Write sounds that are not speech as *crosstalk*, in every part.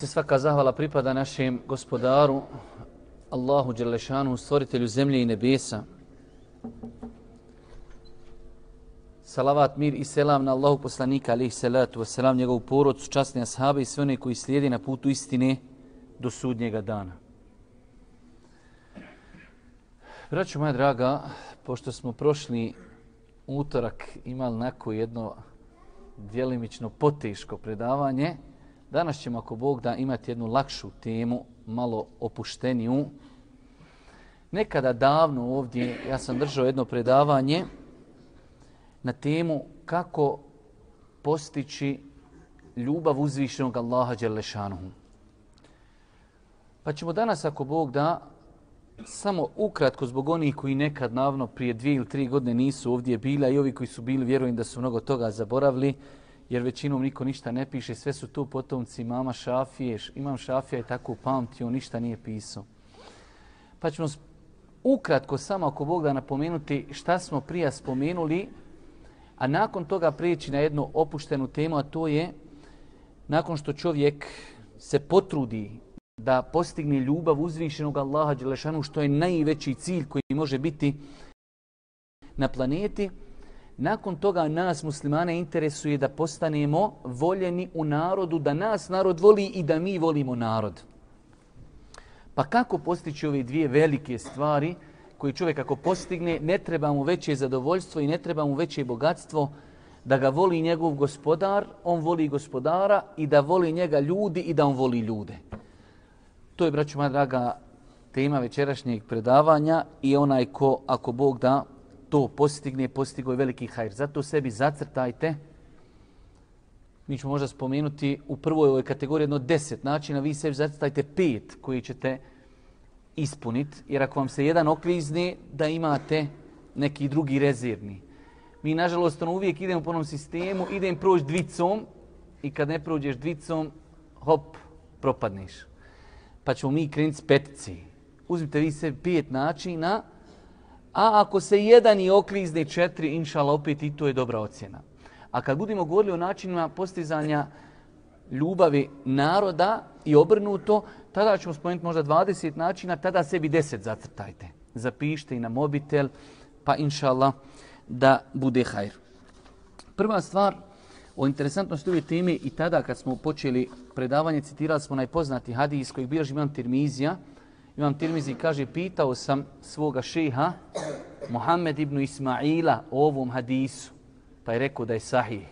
Se svaka zahvala pripada našem gospodaru, Allahu Đelešanu, stvoritelju zemlje i nebesa. Salavat, mir i selam na Allahu poslanika, alih salatu, selam njegovu porodcu, častne ashabe i sve one koji slijedi na putu istine do sudnjega dana. Braćo moja draga, pošto smo prošli utorak imali neko jedno djelimično poteško predavanje, Danas ćemo, ako Bog da, imati jednu lakšu temu, malo opušteniju. Nekada davno ovdje ja sam držao jedno predavanje na temu kako postići ljubav uzvišenog Allaha Đelešanuhu. Pa ćemo danas, ako Bog da, samo ukratko zbog onih koji nekad navno prije dvije ili tri godine nisu ovdje bila i ovi koji su bili, vjerujem da su mnogo toga zaboravili, jer većinom niko ništa ne piše, sve su tu potomci mama Šafije, imam Šafija i tako pamtio, ništa nije pisao. Pa ćemo ukratko samo ako Bog da napomenuti šta smo prija spomenuli, a nakon toga prijeći na jednu opuštenu temu, a to je nakon što čovjek se potrudi da postigne ljubav uzvišenog Allaha Đelešanu, što je najveći cilj koji može biti na planeti, Nakon toga nas muslimane interesuje da postanemo voljeni u narodu, da nas narod voli i da mi volimo narod. Pa kako postići ove dvije velike stvari koje čovjek ako postigne, ne treba mu veće zadovoljstvo i ne treba mu veće bogatstvo da ga voli njegov gospodar, on voli gospodara i da voli njega ljudi i da on voli ljude. To je, braću moja draga, tema večerašnjeg predavanja i onaj ko, ako Bog da, to postigne, postigo je veliki hajr. Zato sebi zacrtajte. Mi ćemo možda spomenuti u prvoj ovoj kategoriji jedno deset načina. Vi sebi zacrtajte pet koji ćete ispuniti. Jer ako vam se jedan okvizne, da imate neki drugi rezervni. Mi, nažalost, ono uvijek idemo po onom sistemu, idem proći dvicom i kad ne prođeš dvicom, hop, propadneš. Pa ćemo mi krenuti s petici. Uzmite vi sebi pet načina, A ako se jedan i oklizne četiri, inšala, opet i to je dobra ocjena. A kad budemo govorili o načinima postizanja ljubavi naroda i obrnuto, tada ćemo spomenuti možda 20 načina, tada sebi 10 zacrtajte. Zapišite i na mobitel, pa inšala da bude hajr. Prva stvar o interesantnosti ove teme i tada kad smo počeli predavanje, citirali smo najpoznati hadis kojeg bilježi imam Tirmizija, Imam Tirmizi kaže, pitao sam svoga šeha, Muhammed ibn Ismaila, o ovom hadisu. Pa je rekao da je sahih.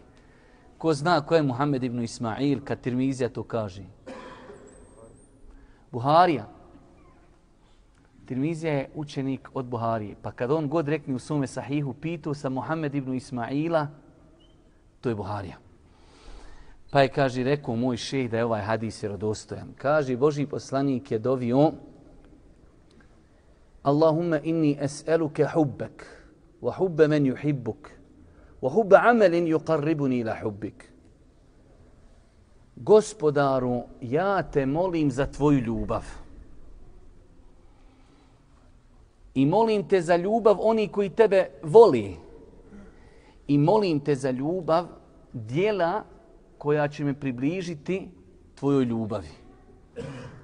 Ko zna ko je Muhammed ibn Ismail kad Tirmizija to kaže? Buharija. Tirmizija je učenik od Buharije. Pa kad on god rekne u svome sahihu, pitao sam Muhammed ibn Ismaila, to je Buharija. Pa je, kaže, rekao moj šeh da je ovaj hadis vjerodostojan. Kaže, Boži poslanik je dovio اللهم إني أسألك حبك وحب من يحبك وحب عمل يقربني إلى حبك Gospodaru, ja te molim za tvoju ljubav. I molim te za ljubav oni koji tebe voli. I molim te za ljubav dijela koja će me približiti tvojoj ljubavi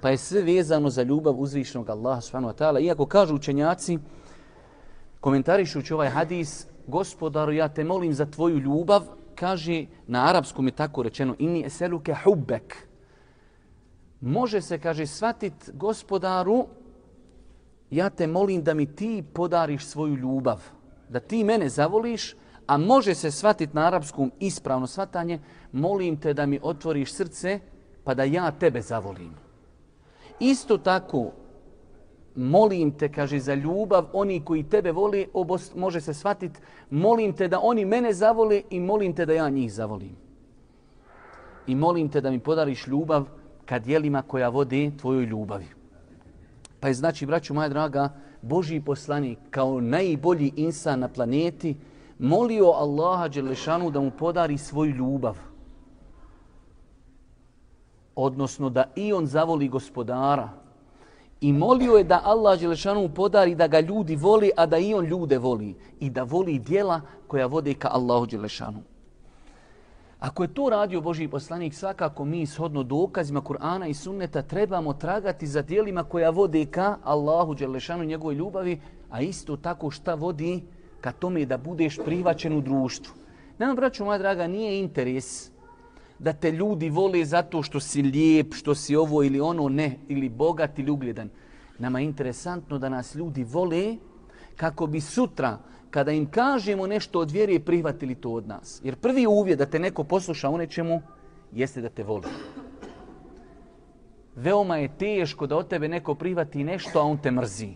pa je sve vezano za ljubav uzvišenog Allaha subhanahu wa ta'ala. Iako kažu učenjaci, komentarišući ovaj hadis, gospodaru, ja te molim za tvoju ljubav, kaže, na arapskom je tako rečeno, inni eseluke hubbek. Može se, kaže, svatit gospodaru, ja te molim da mi ti podariš svoju ljubav, da ti mene zavoliš, a može se svatit na arapskom ispravno svatanje, molim te da mi otvoriš srce, pa da ja tebe zavolim. Isto tako, molim te, kaže, za ljubav, oni koji tebe voli, obost, može se shvatiti, molim te da oni mene zavole i molim te da ja njih zavolim. I molim te da mi podariš ljubav kad dijelima koja vode tvojoj ljubavi. Pa je znači, braću moja draga, Boži poslanik kao najbolji insan na planeti molio Allaha Đelešanu da mu podari svoju ljubav odnosno da i on zavoli gospodara. I molio je da Allah Đelešanu podari da ga ljudi voli, a da i on ljude voli. I da voli dijela koja vode ka Allahu Đelešanu. Ako je to radio Boži poslanik, svakako mi shodno dokazima Kur'ana i sunneta trebamo tragati za dijelima koja vode ka Allahu Đelešanu njegovoj ljubavi, a isto tako šta vodi ka tome da budeš privačen u društvu. Nama, braću moja draga, nije interes da te ljudi vole zato što si lijep, što si ovo ili ono, ne, ili bogat ili ugljedan. Nama je interesantno da nas ljudi vole kako bi sutra, kada im kažemo nešto od vjere, prihvatili to od nas. Jer prvi uvjet da te neko posluša u nečemu, jeste da te voli. Veoma je teško da od tebe neko prihvati nešto, a on te mrzi.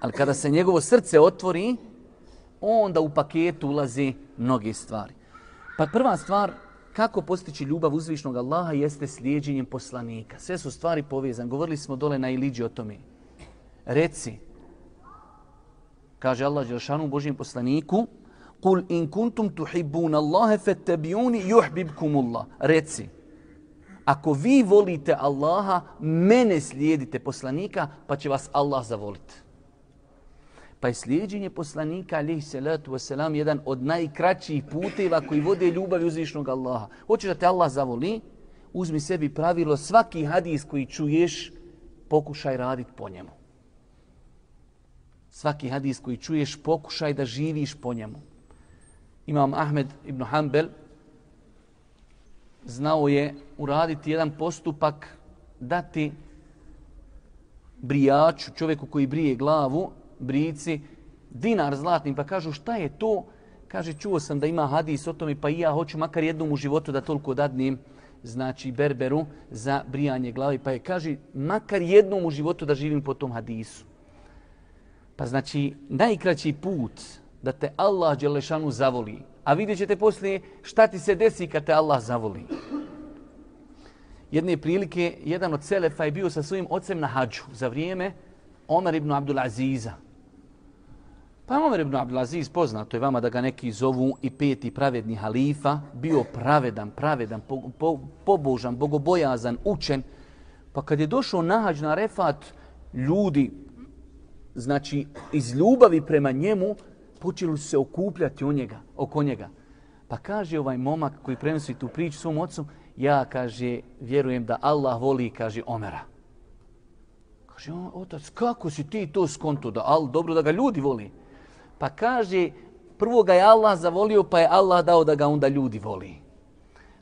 Ali kada se njegovo srce otvori, onda u paketu ulazi mnoge stvari. Pa prva stvar, kako postići ljubav uzvišnog Allaha jeste slijedjenjem poslanika. Sve su stvari povezane. Govorili smo dole na Iliđi o tome. Reci, kaže Allah Đelšanu Božijem poslaniku, Kul in kuntum tuhibbuna Allahe fettabijuni juhbibkumullah. Reci, ako vi volite Allaha, mene slijedite poslanika, pa će vas Allah zavoliti. Pa je slijedjenje poslanika, alihi salatu wasalam, jedan od najkraćih puteva koji vode ljubav uzvišnog Allaha. Hoćeš da te Allah zavoli, uzmi sebi pravilo, svaki hadis koji čuješ, pokušaj raditi po njemu. Svaki hadis koji čuješ, pokušaj da živiš po njemu. Imam Ahmed ibn Hanbel znao je uraditi jedan postupak dati brijaču, čovjeku koji brije glavu, brici, dinar zlatnim, pa kažu šta je to? Kaže, čuo sam da ima hadis o tome, pa i ja hoću makar jednom u životu da toliko dadnim, znači berberu za brijanje glavi. Pa je, kaže, makar jednom u životu da živim po tom hadisu. Pa znači, najkraći put da te Allah Đelešanu zavoli, a vidjet ćete poslije šta ti se desi kad te Allah zavoli. Jedne prilike, jedan od Selefa je bio sa svojim ocem na hađu za vrijeme Omer ibn Abdul Aziza. Pa Omer ibn Abdulaziz poznato je vama da ga neki zovu i peti pravedni halifa, bio pravedan, pravedan, po, po, pobožan, bogobojazan, učen. Pa kad je došao nahađ na refat, ljudi, znači iz ljubavi prema njemu, počeli su se okupljati u njega, oko njega. Pa kaže ovaj momak koji prenosi tu priču svom ocu, ja, kaže, vjerujem da Allah voli, kaže, Omera. Kaže, otac, kako si ti to skonto da, al, dobro da ga ljudi voli. Pa kaže, prvo ga je Allah zavolio, pa je Allah dao da ga onda ljudi voli.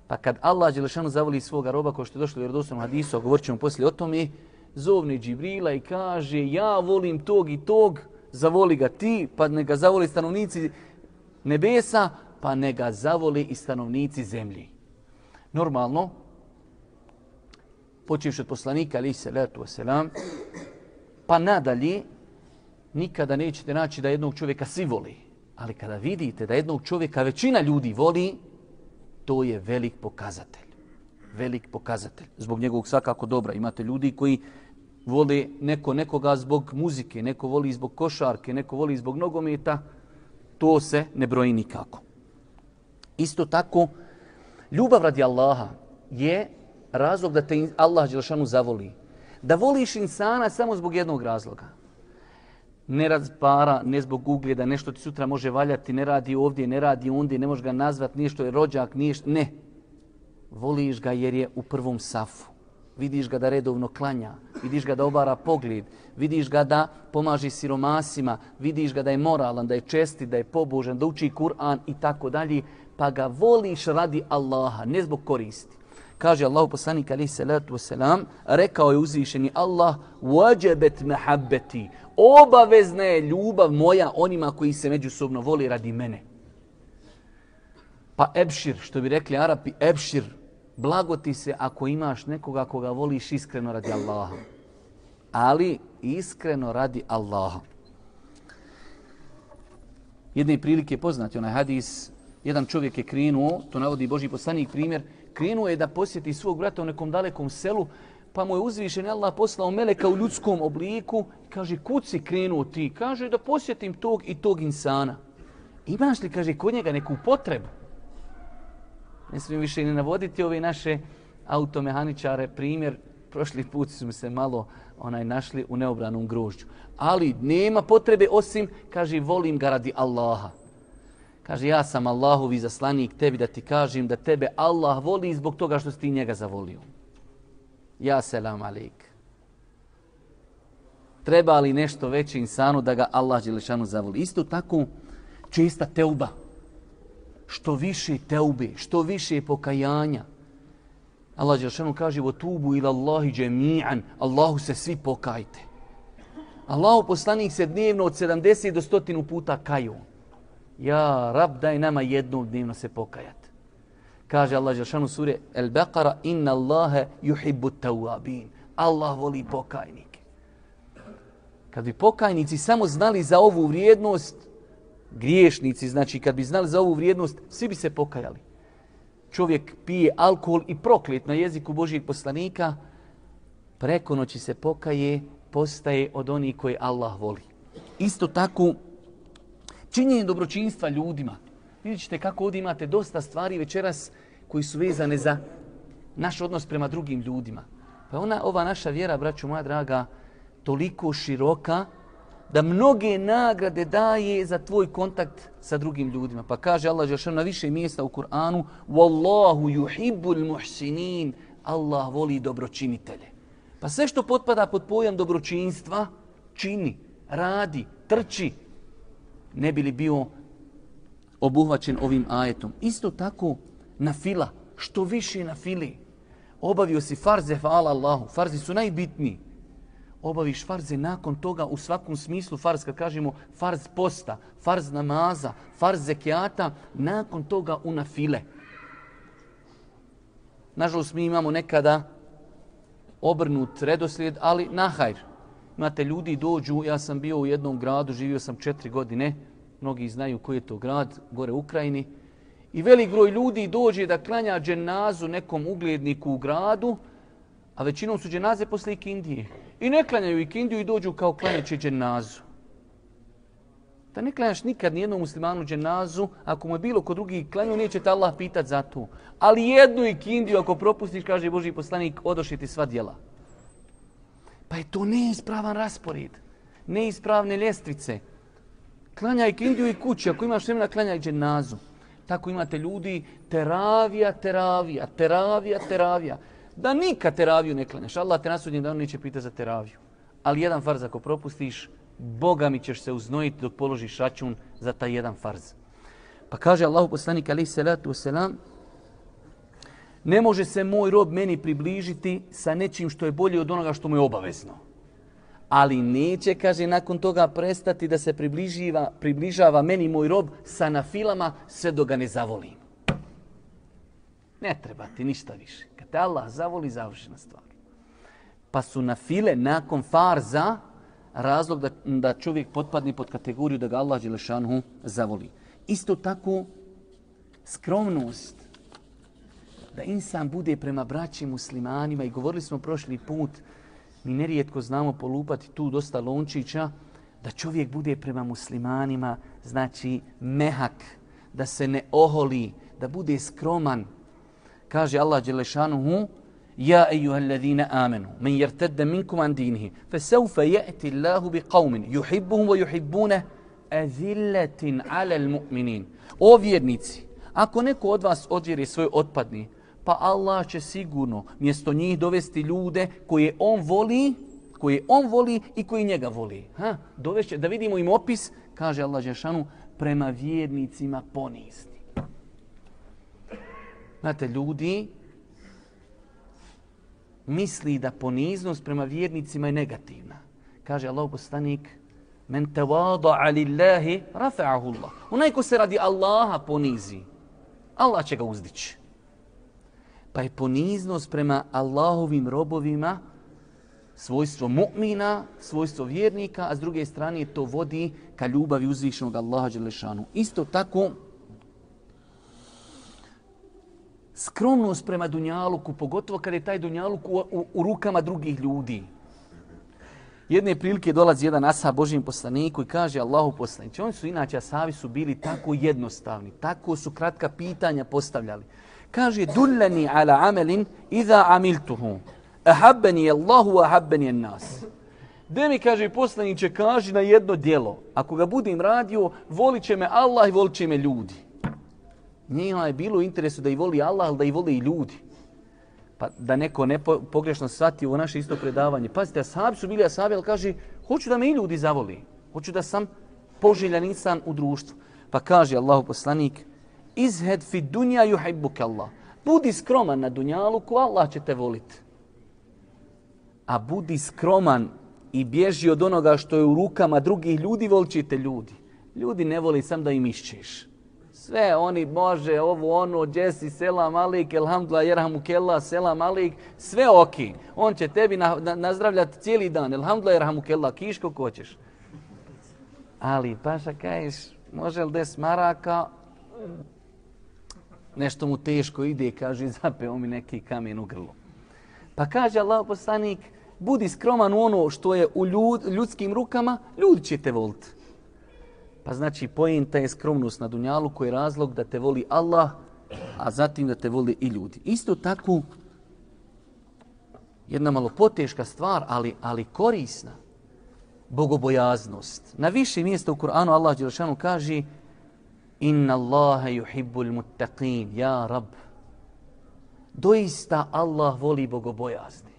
Pa kad Allah Đelešanu zavoli svoga roba, ko što je došlo u vjerodostanom hadisu, a govorit ćemo poslije o tome, zovne Džibrila i kaže, ja volim tog i tog, zavoli ga ti, pa ne ga zavoli stanovnici nebesa, pa ne ga zavoli i stanovnici zemlji. Normalno, počevši od poslanika, ali se letu selam, pa nadalje, nikada nećete naći da jednog čovjeka svi voli. Ali kada vidite da jednog čovjeka većina ljudi voli, to je velik pokazatelj. Velik pokazatelj. Zbog njegovog svakako dobra. Imate ljudi koji vole neko nekoga zbog muzike, neko voli zbog košarke, neko voli zbog nogometa. To se ne broji nikako. Isto tako, ljubav radi Allaha je razlog da te Allah Đelšanu zavoli. Da voliš insana samo zbog jednog razloga ne razpara, ne zbog ugljeda, nešto ti sutra može valjati, ne radi ovdje, ne radi ondje, ne može ga nazvat, nije što je rođak, nije što... Ne. Voliš ga jer je u prvom safu. Vidiš ga da redovno klanja, vidiš ga da obara pogled, vidiš ga da pomaži siromasima, vidiš ga da je moralan, da je česti, da je pobožan, da uči Kur'an i tako dalje, pa ga voliš radi Allaha, ne zbog koristi kaže Allahu poslanik alejhi salatu vesselam, rekao je uzvišeni Allah: "Wajabat mahabbati." Obavezna je ljubav moja onima koji se međusobno voli radi mene. Pa ebšir, što bi rekli Arapi, ebšir, blago ti se ako imaš nekoga koga voliš iskreno radi Allaha. Ali iskreno radi Allaha. Jedne prilike poznati onaj hadis, jedan čovjek je krenuo, to navodi Boži poslanik primjer, krenuo je da posjeti svog brata u nekom dalekom selu, pa mu je uzvišen Allah poslao meleka u ljudskom obliku i kaže, kud si krenuo ti? Kaže, da posjetim tog i tog insana. Imaš li, kaže, kod njega neku potrebu? Ne smijem više ne navoditi ove naše automehaničare, primjer, prošli put su se malo onaj našli u neobranom grožđu. Ali nema potrebe osim, kaže, volim ga radi Allaha. Kaže, ja sam Allahovi zaslanik tebi da ti kažem da tebe Allah voli zbog toga što si ti njega zavolio. Ja selam alik. Treba li nešto veće insanu da ga Allah Đelešanu zavoli? Isto tako česta teuba. Što više teube, što više pokajanja. Allah Đelešanu kaže, o tubu ila Allahi džemi'an, Allahu se svi pokajte. Allahu poslanik se dnevno od 70 do 100 puta kaju. Ja, rab, daj nama jednom dnevno se pokajat. Kaže Allah Žešanu sure El Beqara, inna Allahe yuhibbu tawabin. Allah voli pokajnike. Kad bi pokajnici samo znali za ovu vrijednost, griješnici, znači kad bi znali za ovu vrijednost, svi bi se pokajali. Čovjek pije alkohol i proklet na jeziku Božijeg poslanika, preko noći se pokaje, postaje od onih koje Allah voli. Isto tako, činjenje dobročinstva ljudima. Vidjet ćete kako ovdje imate dosta stvari večeras koji su vezane za naš odnos prema drugim ljudima. Pa ona, ova naša vjera, braću moja draga, toliko široka da mnoge nagrade daje za tvoj kontakt sa drugim ljudima. Pa kaže Allah Žešan na više mjesta u Kur'anu Wallahu yuhibbul muhsinin Allah voli dobročinitelje. Pa sve što potpada pod pojam dobročinstva, čini, radi, trči, ne bi li bio obuhvaćen ovim ajetom. Isto tako na fila, što više na fili. Obavio si farze, hvala Allahu, farzi su najbitniji. Obaviš farze nakon toga u svakom smislu farz, kad kažemo farz posta, farz namaza, farz zekijata, nakon toga u na file. Nažalost, mi imamo nekada obrnut redoslijed, ali nahajr. Imate ljudi dođu, ja sam bio u jednom gradu, živio sam četiri godine, mnogi znaju koji je to grad, gore u Ukrajini. I velik broj ljudi dođe da klanja dženazu nekom ugledniku u gradu, a većinom su dženaze posle ikindije. I ne klanjaju ikindiju i dođu kao klanjaće dženazu. Da ne klanjaš nikad nijednom muslimanu dženazu, ako mu je bilo ko drugi klanju, neće te Allah pitat za to. Ali jednu ikindiju ako propustiš, kaže Boži poslanik, odošiti sva djela. Pa je to neispravan raspored, neispravne ljestvice. Klanjaj kindiju i kući, ako imaš vremena, klanjaj dženazu. Tako imate ljudi, teravija, teravija, teravija, teravija. Da nikad teraviju ne klanjaš, Allah te nasudnje da on neće pita za teraviju. Ali jedan farz ako propustiš, Boga mi ćeš se uznojiti dok položiš račun za taj jedan farz. Pa kaže Allahu poslanik alaihi salatu wasalam, ne može se moj rob meni približiti sa nečim što je bolje od onoga što mu je obavezno. Ali neće, kaže, nakon toga prestati da se približiva, približava meni moj rob sa nafilama sve do ga ne zavolim. Ne treba ti ništa više. Kad te Allah zavoli, završena stvar. Pa su nafile nakon farza razlog da, da čovjek potpadne pod kategoriju da ga Allah Đelešanhu zavoli. Isto tako skromnost da insan bude prema braći muslimanima i govorili smo prošli put, mi nerijetko znamo polupati tu dosta lončića, da čovjek bude prema muslimanima, znači mehak, da se ne oholi, da bude skroman. Kaže Allah Đelešanuhu, Ja ejuha alladhina amanu, men jertedde minkum an dinihi, fe seufe je'ti Allahu bi qavmin, juhibbuhum wa juhibbune, azilletin ala mu'minin. O vjernici, ako neko od vas odvjeri svoj otpadni, pa Allah će sigurno mjesto njih dovesti ljude koje on voli, koje on voli i koji njega voli. Ha? Dovešće, da vidimo im opis, kaže Allah Žešanu, prema vjernicima ponizni. Znate, ljudi misli da poniznost prema vjernicima je negativna. Kaže Allah poslanik, men tevada alillahi rafa'ahu Allah. Onaj ko se radi Allaha ponizi, Allah će ga uzdići. Pa je poniznost prema Allahovim robovima svojstvo mu'mina, svojstvo vjernika, a s druge strane to vodi ka ljubavi uzvišenog Allaha Đelešanu. Isto tako, skromnost prema Dunjaluku, pogotovo kada je taj Dunjaluk u, u, u rukama drugih ljudi. Jedne prilike dolazi jedan asa Božijem poslaniku i kaže Allahu poslanici. Oni su inače, asavi su bili tako jednostavni, tako su kratka pitanja postavljali. Kaže, dulleni ala amelin iza amiltuhu. Ahabbeni Allahu, ahabbeni nas. De mi kaže poslaniće, kaži na jedno djelo. Ako ga budem radio, volit će me Allah i volit će me ljudi. Njima je bilo u interesu da i voli Allah, ali da i voli i ljudi. Pa da neko ne po, pogrešno shvati u naše isto predavanje. Pazite, asabi su bili asabi, ali kaže, hoću da me i ljudi zavoli. Hoću da sam poželjan insan u društvu. Pa kaže Allahu poslanik, izhed fi dunja juhibbuke Allah. Budi skroman na dunjalu, ko Allah će te voliti. A budi skroman i bježi od onoga što je u rukama drugih ljudi, volčite ljudi. Ljudi ne voli sam da im išćeš. Sve oni može, ovo ono, džesi, selam alik, elhamdulillah, jerhamu kella, selam alik, sve ok. On će tebi na, na, nazdravljati cijeli dan, elhamdulillah, jerhamu kella, kiško ko ćeš. Ali, paša, kaješ, može li des maraka, nešto mu teško ide, kaže, *laughs* zapeo mi neki kamen u grlo. Pa kaže Allah poslanik, budi skroman u ono što je u ljud, ljudskim rukama, ljudi će te voliti. Pa znači, pojenta je skromnost na dunjalu koji je razlog da te voli Allah, a zatim da te voli i ljudi. Isto tako, jedna malo poteška stvar, ali, ali korisna, bogobojaznost. Na više mjesta u Kur'anu Allah Đelšanu kaže Inna Allaha yuhibbul muttaqin, ja Rab. Doista Allah voli bogobojazni.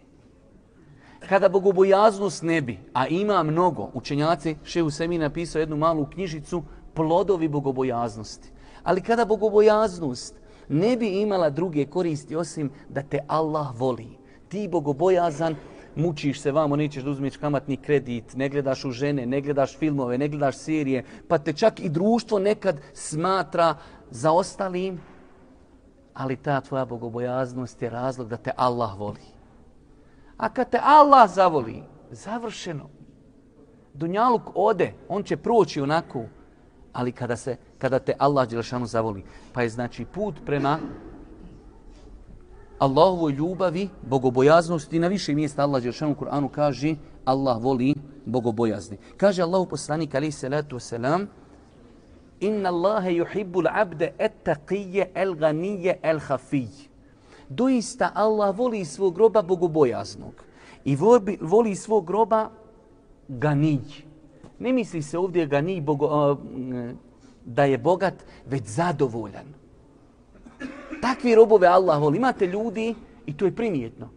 Kada bogobojaznost ne bi, a ima mnogo, učenjaci, Šehu Semi napisao jednu malu knjižicu, plodovi bogobojaznosti. Ali kada bogobojaznost ne bi imala druge koristi osim da te Allah voli, ti bogobojazan, mučiš se vamo, nećeš da uzmeš kamatni kredit, ne gledaš u žene, ne gledaš filmove, ne gledaš serije, pa te čak i društvo nekad smatra za ostalim, ali ta tvoja bogobojaznost je razlog da te Allah voli. A kad te Allah zavoli, završeno. Dunjaluk ode, on će proći onako, ali kada se kada te Allah Đelešanu zavoli. Pa je znači put prema Allahovoj ljubavi, bogobojaznosti. Na više mjesta Allah Đeršanu u Kur'anu kaže Allah voli bogobojazni. Kaže Allahu poslanik alaih salatu wasalam Inna Allahe yuhibbul abde et taqije el ganije el hafij doista Allah voli svog groba bogobojaznog i voli svog groba ganij. Ne misli se ovdje ganij bogo, da je bogat, već zadovoljan. Takvi robove Allah voli. Imate ljudi, i to je primjetno,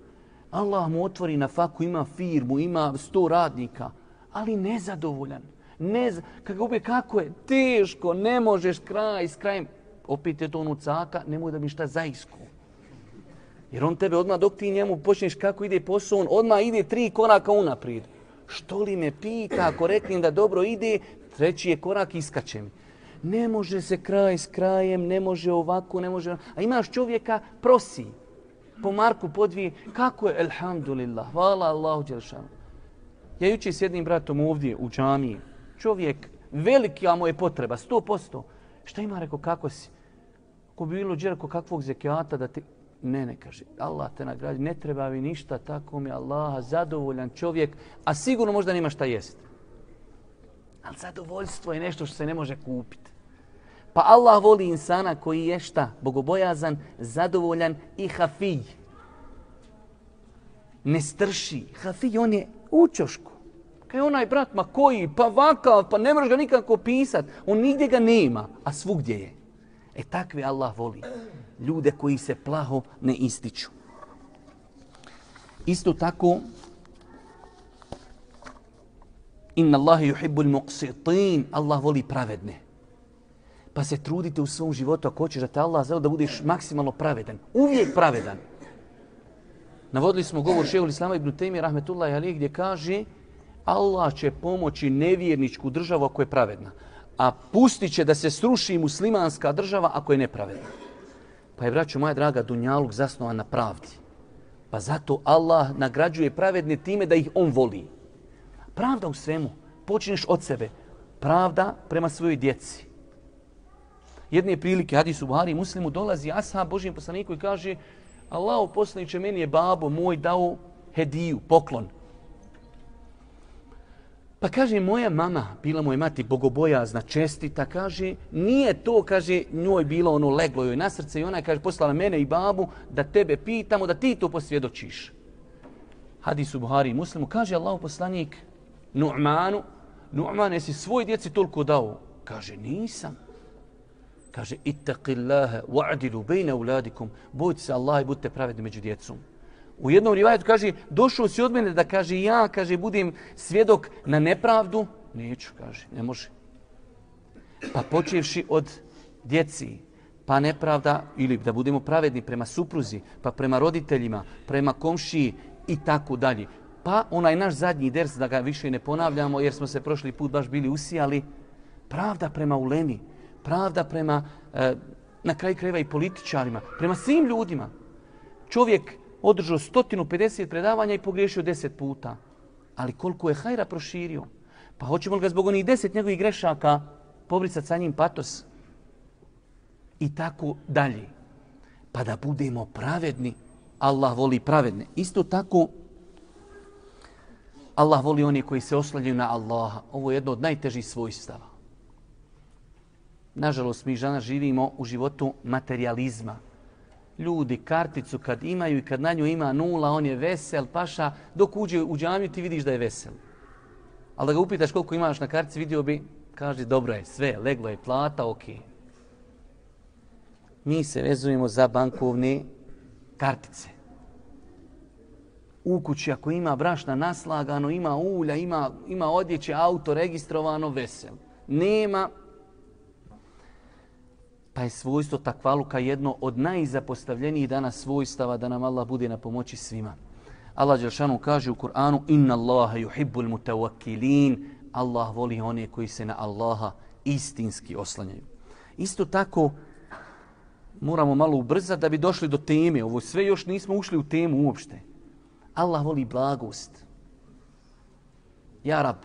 Allah mu otvori na faku, ima firmu, ima sto radnika, ali nezadovoljan. Ne, kako, ube, kako je teško, ne možeš kraj s krajem. Opet je to ono caka, nemoj da mi šta zaisku. Jer on tebe odmah dok ti njemu počneš kako ide posao, on odmah ide tri koraka unaprijed. Što li me pita ako reklim da dobro ide, treći je korak iskače mi. Ne može se kraj s krajem, ne može ovako, ne može... A imaš čovjeka, prosi. Po Marku podvije, kako je, elhamdulillah, hvala Allahu Đelšanu. Ja juče s jednim bratom ovdje u džamiji, čovjek, velika mu je potreba, sto posto. Šta ima, rekao, kako si? Ko bi bilo džerko kakvog zekijata da ti ne, ne kaže, Allah te nagradi, ne treba mi ništa, tako mi Allaha, zadovoljan čovjek, a sigurno možda nema šta jesti. Ali zadovoljstvo je nešto što se ne može kupiti. Pa Allah voli insana koji je šta? Bogobojazan, zadovoljan i hafij. Ne strši. Hafij, on je u. Kaj onaj brat, ma koji? Pa vakav, pa ne možeš ga nikako pisat. On nigdje ga nema, a svugdje je. E takvi Allah voli ljude koji se plaho ne ističu. Isto tako, inna Allahi yuhibbul muqsitin, Allah voli pravedne. Pa se trudite u svom životu ako hoćeš da te Allah zelo da budeš maksimalno pravedan. Uvijek pravedan. Navodili smo govor šehu Islama ibn Taymi rahmetullahi alih gdje kaže Allah će pomoći nevjerničku državu ako je pravedna. A pustit će da se sruši muslimanska država ako je nepravedna. Pa je, braću moja draga, Dunjaluk zasnovan na pravdi. Pa zato Allah nagrađuje pravedne time da ih on voli. Pravda u svemu. Počneš od sebe. Pravda prema svojoj djeci. Jedne prilike, hadis u Buhari muslimu, dolazi Asa Božijem poslaniku i kaže Allah poslaniče, meni je babo moj dao hediju, poklon. Pa kaže, moja mama, bila moja mati bogobojazna, čestita, kaže, nije to, kaže, njoj bilo ono leglo joj na srce i ona kaže, poslala mene i babu da tebe pitamo, da ti to posvjedočiš. Hadis u Buhari i Muslimu, kaže Allah poslanik, Nu'manu, Nu'man, jesi svoj djeci toliko dao? Kaže, nisam. Kaže, ittaqillaha wa'dilu bejna uladikum. Bojte se Allah i budite pravedni među djecom. U jednom rivajetu kaže, došao si od mene da kaže ja, kaže, budem svjedok na nepravdu. Neću, kaže, ne može. Pa počevši od djeci, pa nepravda, ili da budemo pravedni prema supruzi, pa prema roditeljima, prema komšiji i tako dalje. Pa onaj naš zadnji ders, da ga više ne ponavljamo, jer smo se prošli put baš bili usijali, pravda prema ulemi, pravda prema, e, na kraju krajeva i političarima, prema svim ljudima. Čovjek održao 150 predavanja i pogriješio 10 puta. Ali koliko je hajra proširio? Pa hoćemo li ga zbog onih 10 njegovih grešaka pobricati sa njim patos? I tako dalje. Pa da budemo pravedni, Allah voli pravedne. Isto tako, Allah voli oni koji se oslanjaju na Allaha. Ovo je jedno od najtežih svojstava. Nažalost, mi žena živimo u životu materializma. Ljudi karticu kad imaju i kad na nju ima nula, on je vesel, paša, dok uđe u džamiju ti vidiš da je vesel. Ali da ga upitaš koliko imaš na kartici, vidio bi, kaže dobro je, sve, leglo je, plata, ok. Mi se vezujemo za bankovne kartice. U kući ako ima brašna naslagano, ima ulja, ima, ima odjeće, auto registrovano, vesel. Nema, pa je svojstvo takvaluka jedno od najzapostavljenijih danas svojstava da nam Allah bude na pomoći svima. Allah Đelšanu kaže u Kur'anu Inna Allaha yuhibbul mutawakilin Allah voli one koji se na Allaha istinski oslanjaju. Isto tako moramo malo ubrzati da bi došli do teme. Ovo sve još nismo ušli u temu uopšte. Allah voli blagost. Ja rab.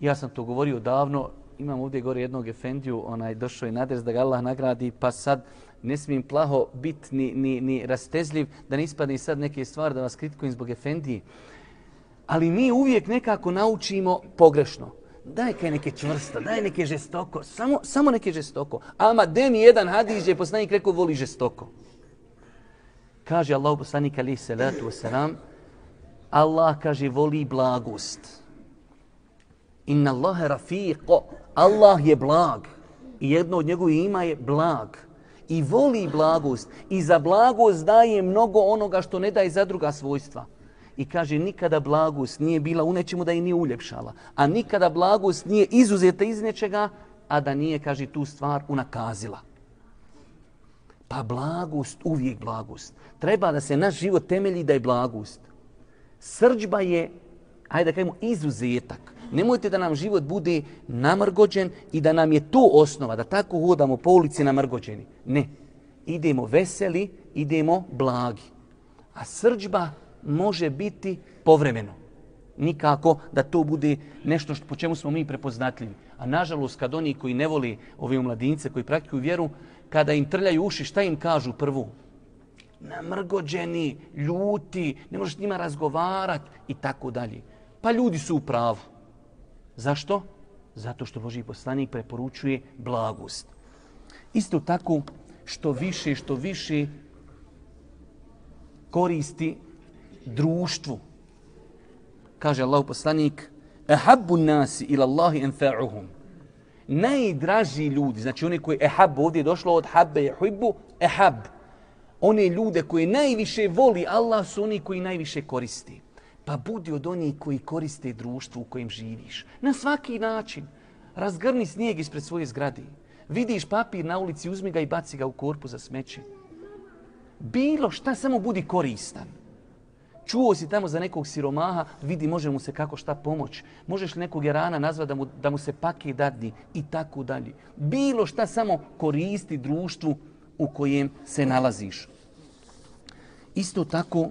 Ja sam to govorio davno imam ovdje gore jednog efendiju, onaj došao je nadres da ga Allah nagradi, pa sad ne smijem plaho biti ni, ni, ni rastezljiv, da ne ispadne sad neke stvari da vas kritikujem zbog efendije. Ali mi uvijek nekako naučimo pogrešno. Daj kaj neke čvrsto, daj neke žestoko, samo, samo neke žestoko. Ama de mi jedan hadis je poslanik rekao voli žestoko. Kaže Allah poslanik alaih salatu wasalam, Allah kaže voli blagost. Inna Allahe rafiqo, Allah je blag i jedno od njegovih ima je blag i voli blagost i za blagost daje mnogo onoga što ne daje za druga svojstva. I kaže nikada blagost nije bila u nečemu da je nije uljepšala, a nikada blagost nije izuzeta iz nečega, a da nije, kaže, tu stvar unakazila. Pa blagost, uvijek blagost. Treba da se naš život temelji da je blagost. Srđba je, ajde da kajemo, izuzetak. Nemojte da nam život bude namrgođen i da nam je to osnova, da tako hodamo po ulici namrgođeni. Ne. Idemo veseli, idemo blagi. A srđba može biti povremeno. Nikako da to bude nešto što, po čemu smo mi prepoznatljivi. A nažalost, kad oni koji ne voli ove mladince koji praktikuju vjeru, kada im trljaju uši, šta im kažu prvu? Namrgođeni, ljuti, ne možeš s njima razgovarati i tako dalje. Pa ljudi su u pravu. Zašto? Zato što Boži poslanik preporučuje blagost. Isto tako što više, što više koristi društvu. Kaže Allah poslanik, Ehabbu nasi ila Allahi enfa'uhum. Najdraži ljudi, znači oni koji ehab, ovdje je došlo od habbe i hubbu, ehab. One ljude koje najviše voli Allah su oni koji najviše koristi. Pa budi od onih koji koriste društvo u kojem živiš. Na svaki način. Razgrni snijeg ispred svoje zgrade. Vidiš papir na ulici, uzmi ga i baci ga u korpu za smeće. Bilo šta, samo budi koristan. Čuo si tamo za nekog siromaha, vidi može mu se kako šta pomoć. Možeš li nekog jerana nazvati da mu, da mu se pake dadni i tako dalje. Bilo šta, samo koristi društvu u kojem se nalaziš. Isto tako,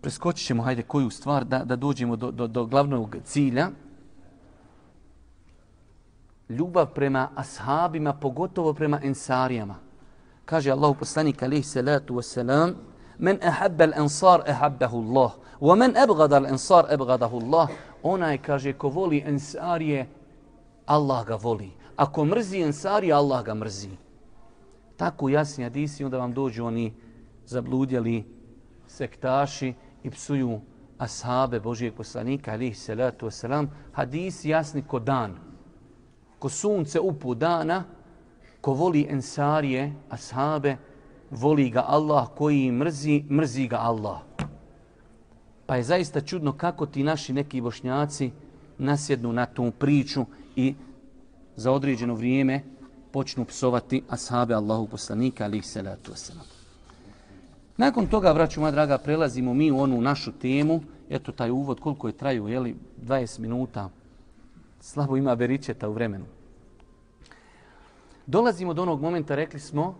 preskočit ćemo, hajde, koju stvar da, da dođemo do, do, do glavnog cilja. Ljubav prema ashabima, pogotovo prema ensarijama. Kaže Allahu poslanik alaihi salatu wasalam, men ahabba al-ansar ahabbahu Allah, wa men abghada al-ansar abghadahu Allah. Onaj kaže ko voli ensarije, Allah ga voli. Ako mrzi ensarije, Allah ga mrzi. Tako jasni hadisi, onda vam dođu oni zabludjeli sektaši i psuju ashabe Božijeg poslanika, alihi salatu wasalam, hadis jasni ko dan. Ko sunce upu dana, ko voli ensarije, ashabe, voli ga Allah, koji mrzi, mrzi ga Allah. Pa je zaista čudno kako ti naši neki bošnjaci nasjednu na tu priču i za određeno vrijeme počnu psovati ashabe Allahu poslanika, alihi salatu wasalam. Nakon toga, braću moja draga, prelazimo mi u onu našu temu. Eto taj uvod, koliko je traju, je li 20 minuta. Slabo ima beričeta u vremenu. Dolazimo do onog momenta, rekli smo,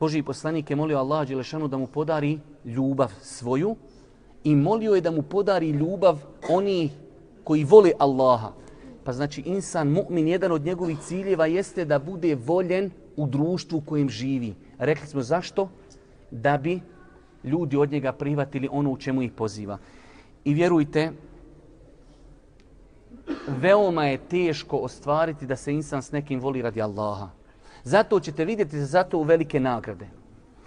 Boži poslanik je molio Allah Đelešanu da mu podari ljubav svoju i molio je da mu podari ljubav oni koji vole Allaha. Pa znači insan, mu'min, jedan od njegovih ciljeva jeste da bude voljen u društvu u kojem živi. Rekli smo zašto? Da bi ljudi od njega prihvatili ono u čemu ih poziva. I vjerujte, veoma je teško ostvariti da se insan s nekim voli radi Allaha. Zato ćete vidjeti za zato u velike nagrade.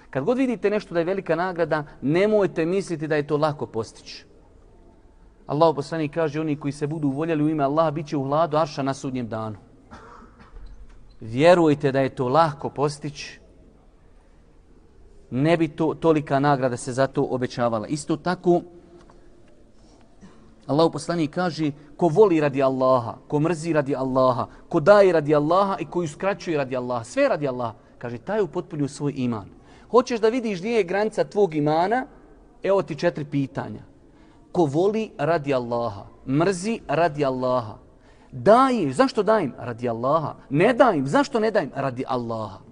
Kad god vidite nešto da je velika nagrada, nemojte misliti da je to lako postići. Allah poslani kaže oni koji se budu voljeli u ime Allaha bit će u hladu arša na sudnjem danu. Vjerujte da je to lako postići ne bi to tolika nagrada se za to obećavala. Isto tako, Allah poslanik kaže, ko voli radi Allaha, ko mrzi radi Allaha, ko daje radi Allaha i ko uskraćuje radi Allaha, sve radi Allaha, kaže, taj upotpunju svoj iman. Hoćeš da vidiš gdje je granica tvog imana? Evo ti četiri pitanja. Ko voli radi Allaha, mrzi radi Allaha, daje, zašto dajem? Radi Allaha. Ne dajem, zašto ne dajem? Radi Allaha.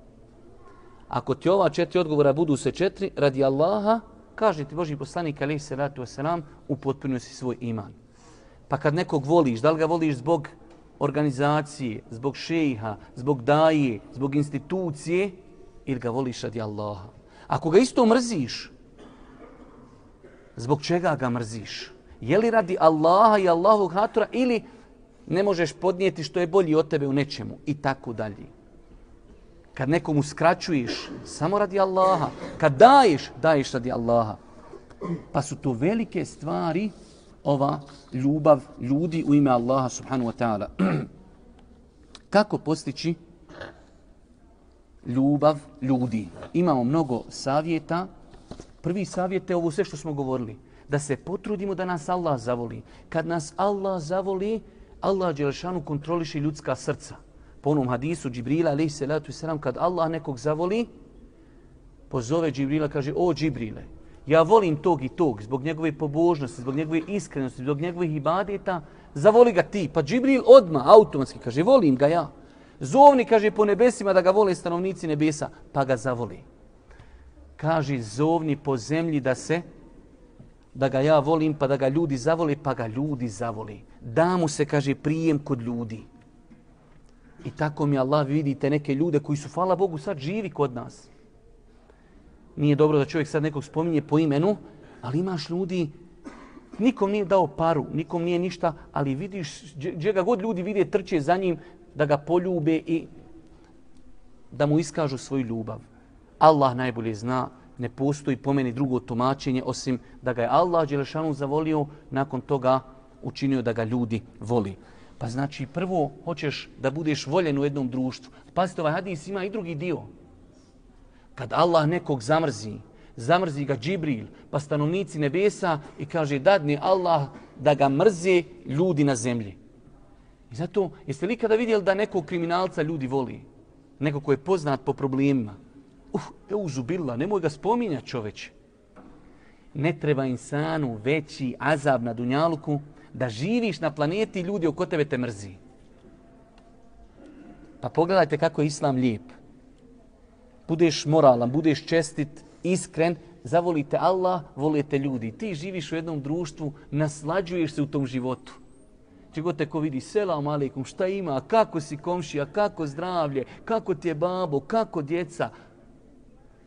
Ako ti ova četiri odgovora budu se četiri, radi Allaha, kaže ti Boži poslanik, alaih salatu wasalam, upotpunio si svoj iman. Pa kad nekog voliš, da li ga voliš zbog organizacije, zbog šeha, zbog daje, zbog institucije, ili ga voliš radi Allaha. Ako ga isto mrziš, zbog čega ga mrziš? Je li radi Allaha i Allahu hatura ili ne možeš podnijeti što je bolji od tebe u nečemu i tako dalje kad nekom uskraćuješ, samo radi Allaha. Kad daješ, daješ radi Allaha. Pa su to velike stvari, ova ljubav ljudi u ime Allaha subhanahu wa ta'ala. *clears throat* Kako postići ljubav ljudi? Imamo mnogo savjeta. Prvi savjet je ovo sve što smo govorili. Da se potrudimo da nas Allah zavoli. Kad nas Allah zavoli, Allah Đelešanu kontroliše ljudska srca po onom hadisu Džibrila, alaih salatu wasalam, kad Allah nekog zavoli, pozove Džibrila, kaže, o Džibrile, ja volim tog i tog, zbog njegove pobožnosti, zbog njegove iskrenosti, zbog njegovih ibadeta, zavoli ga ti. Pa Džibril odma automatski kaže, volim ga ja. Zovni, kaže, po nebesima da ga vole stanovnici nebesa, pa ga zavoli. Kaže, zovni po zemlji da se, da ga ja volim, pa da ga ljudi zavoli, pa ga ljudi zavoli. Da mu se, kaže, prijem kod ljudi. I tako mi Allah vidite neke ljude koji su, hvala Bogu, sad živi kod nas. Nije dobro da čovjek sad nekog spominje po imenu, ali imaš ljudi, nikom nije dao paru, nikom nije ništa, ali vidiš, gdje ga god ljudi vide, trče za njim da ga poljube i da mu iskažu svoju ljubav. Allah najbolje zna, ne postoji po meni drugo tumačenje, osim da ga je Allah Đelešanu zavolio, nakon toga učinio da ga ljudi voli. Pa znači prvo hoćeš da budeš voljen u jednom društvu. Pazite, ovaj hadis ima i drugi dio. Kad Allah nekog zamrzi, zamrzi ga Džibril, pa stanovnici nebesa i kaže dadni Allah da ga mrze ljudi na zemlji. I zato, jeste li kada vidjeli da nekog kriminalca ljudi voli? Neko ko je poznat po problemima. Uh, euzubila, nemoj ga spominjati čoveče. Ne treba insanu veći azab na dunjaluku da živiš na planeti ljudi oko tebe te mrzi. Pa pogledajte kako je Islam lijep. Budeš moralan, budeš čestit, iskren, zavolite Allah, volite ljudi. Ti živiš u jednom društvu, naslađuješ se u tom životu. Čego te ko vidi, selam alaikum, šta ima, kako si komšija, kako zdravlje, kako ti je babo, kako djeca.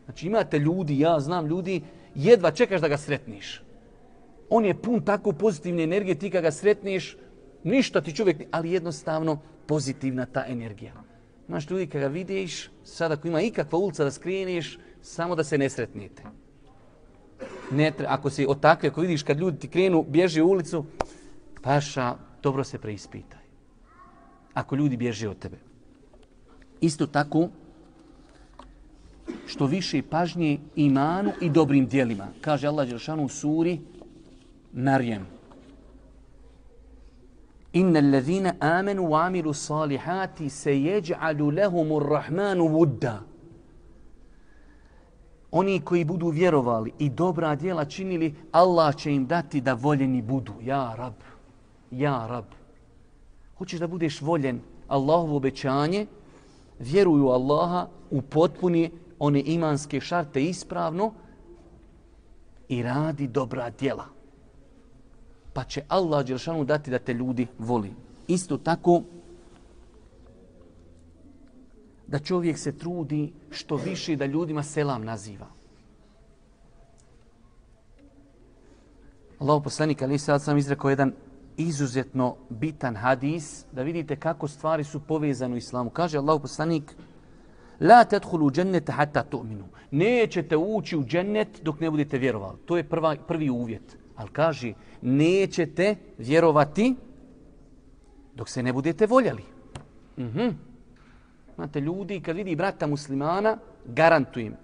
Znači imate ljudi, ja znam ljudi, jedva čekaš da ga sretniš on je pun tako pozitivne energije, ti kad ga sretneš, ništa ti čovjek, ali jednostavno pozitivna ta energija. Znaš, ljudi kada ga vidiš, sad ako ima ikakva ulica da skrijeniš, samo da se ne sretnete. Ne, tre- ako si od takve, ako vidiš kad ljudi ti krenu, bježi u ulicu, paša, dobro se preispitaj. Ako ljudi bježe od tebe. Isto tako, što više pažnje imanu i dobrim dijelima. Kaže Allah Đelšanu u suri Marijem. Inna allazina amanu wa amilu salihati se jeđalu lehumur rahmanu vudda. Oni koji budu vjerovali i dobra djela činili, Allah će im dati da voljeni budu. Ja rab, ja rab. Hoćeš da budeš voljen Allahovo obećanje, vjeruju Allaha u potpuni one imanske šarte ispravno i radi dobra djela. Pa će Allah Đelšanu dati da te ljudi voli. Isto tako da čovjek se trudi što više da ljudima selam naziva. Allah poslanik ali sad sam izrekao jedan izuzetno bitan hadis da vidite kako stvari su povezane u islamu. Kaže Allah poslanik La tadkhulu džennete hatta tu'minu. Nećete ući u džennet dok ne budete vjerovali. To je prva, prvi uvjet. Ali kaže, nećete vjerovati dok se ne budete voljeli. Mhm. Znate, ljudi kad vidi brata muslimana, garantujem,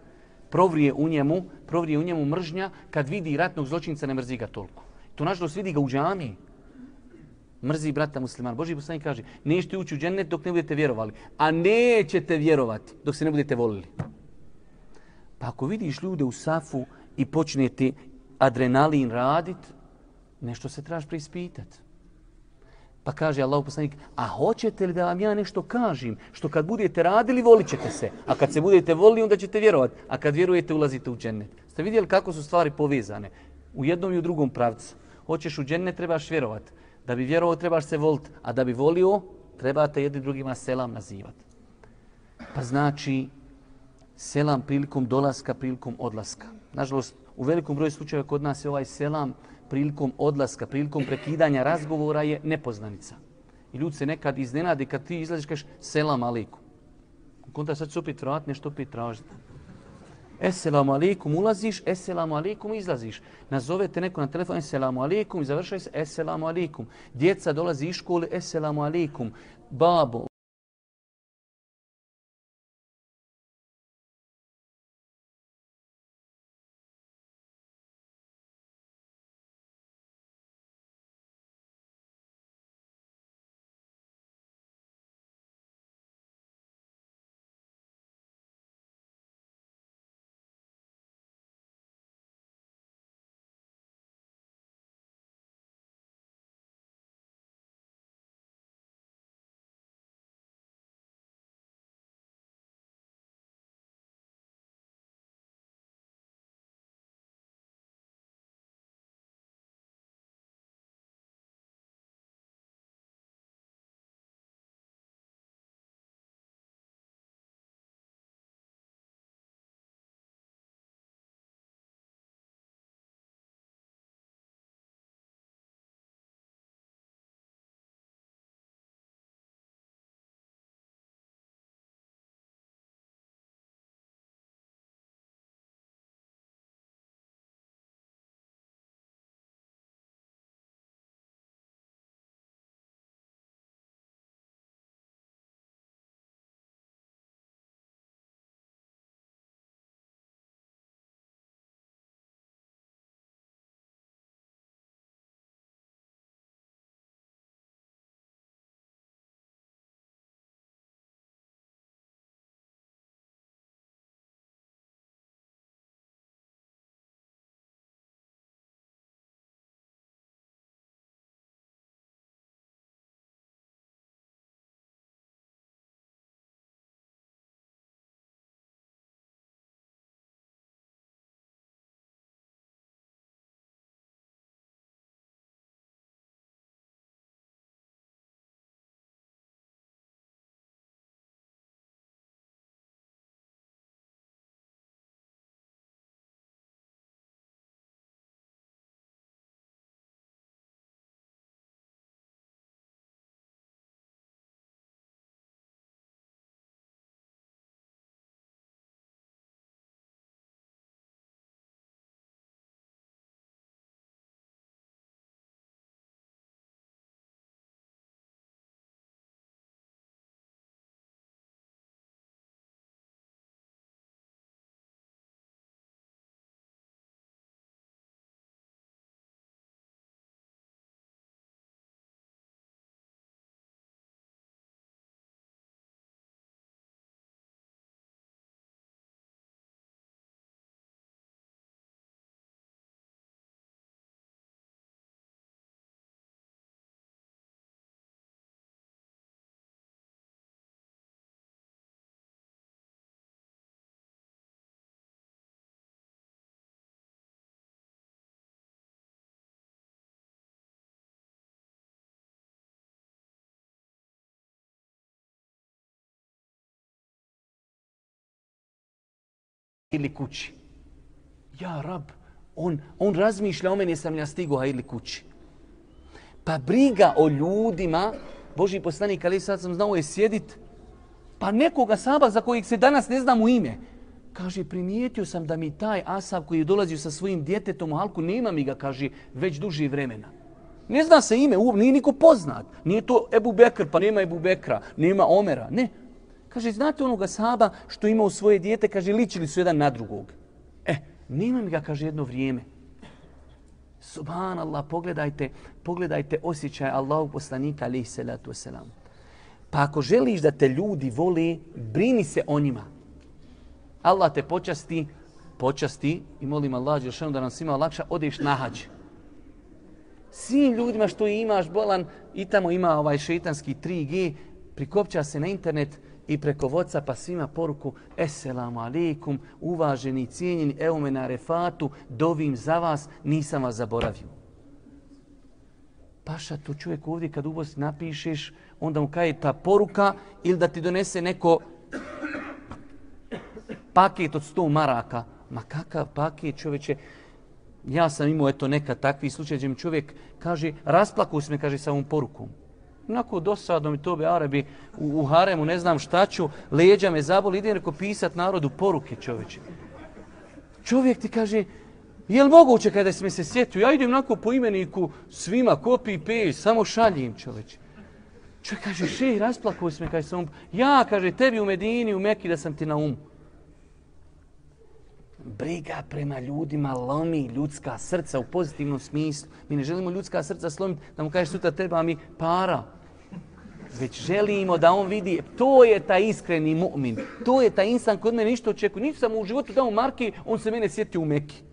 provrije u njemu, provrije u njemu mržnja, kad vidi ratnog zločinca ne mrzi ga toliko. To nažalost vidi ga u džami. Mrzi brata muslimana. Boži poslanik kaže, nećete ući u džennet dok ne budete vjerovali. A nećete vjerovati dok se ne budete volili. Pa ako vidiš ljude u safu i počnete adrenalin radit, nešto se trebaš preispitati. Pa kaže Allah poslanik, a hoćete li da vam ja nešto kažem, što kad budete radili, volit ćete se. A kad se budete volili, onda ćete vjerovati. A kad vjerujete, ulazite u džennet. Ste vidjeli kako su stvari povezane? U jednom i u drugom pravcu. Hoćeš u džennet, trebaš vjerovati. Da bi vjerovao, trebaš se voliti. A da bi volio, trebate jedni drugima selam nazivati. Pa znači, selam prilikom dolaska, prilikom odlaska. Nažalost, u velikom broju slučajeva kod nas je ovaj selam prilikom odlaska, prilikom prekidanja razgovora je nepoznanica. I ljudi se nekad iznenadi kad ti izlaziš kažeš selam alikum. Konta sad ću opet vrat, nešto opet tražiti. Esselamu alaikum, ulaziš, esselamu alaikum, izlaziš. Nazovete neko na telefon, esselamu alaikum, i završaj se, esselamu alaikum. Djeca dolazi iz škole, esselamu alaikum. Babo, ili kući. Ja, rab, on, on razmišlja o meni, sam li ja stigo ili kući. Pa briga o ljudima, Boži poslanik, ali sad sam znao je sjedit, pa nekoga saba za kojeg se danas ne znam u ime. Kaže, primijetio sam da mi taj Asab koji je dolazio sa svojim djetetom u halku, nema mi ga, kaže, već duži vremena. Ne zna se ime, nije niko poznat. Nije to Ebu Bekr, pa nema Ebu Bekra, nema Omera. Ne. Kaže, znate onoga Saba što ima u svoje dijete, kaže, ličili su jedan na drugog. E, nema mi ga, kaže, jedno vrijeme. Subhanallah, pogledajte, pogledajte osjećaj Allahu poslanika, alaihi salatu wasalam. Pa ako želiš da te ljudi voli, brini se o njima. Allah te počasti, počasti i molim Allah Đelšanu da nam svima lakša, odeš na hađ. Svim ljudima što imaš bolan i tamo ima ovaj šeitanski 3G, prikopća se na internet i preko voca pa svima poruku Esselamu alaikum, uvaženi, cijenjeni, evo me na refatu, dovim za vas, nisam vas zaboravio. Paša, to čovjek ovdje kad u napišeš, onda mu kaje ta poruka ili da ti donese neko paket od 100 maraka. Ma kakav paket čovječe? Ja sam imao eto neka takvi slučaj gdje mi čovjek kaže, rasplakuo se me, kaže, sa ovom porukom. Onako dosadno mi to bi Arabi u, u haremu, ne znam šta ću, leđa me zaboli, idem reko pisat narodu poruke čovječe. Čovjek ti kaže, je li moguće kada se mi se sjetio, ja idem onako po imeniku svima, kopi i pej, samo šaljim čovječe. Čovjek kaže, še, rasplakao se me, kaže sam, ja, kaže, tebi u Medini, u Meki da sam ti na umu briga prema ljudima lomi ljudska srca u pozitivnom smislu. Mi ne želimo ljudska srca slomiti da mu kažeš sutra treba mi para. Već želimo da on vidi, to je taj iskreni mu'min. To je taj insan kod mene ništa očekuje. Ništa sam u životu dao marki, on se mene sjeti u Meki.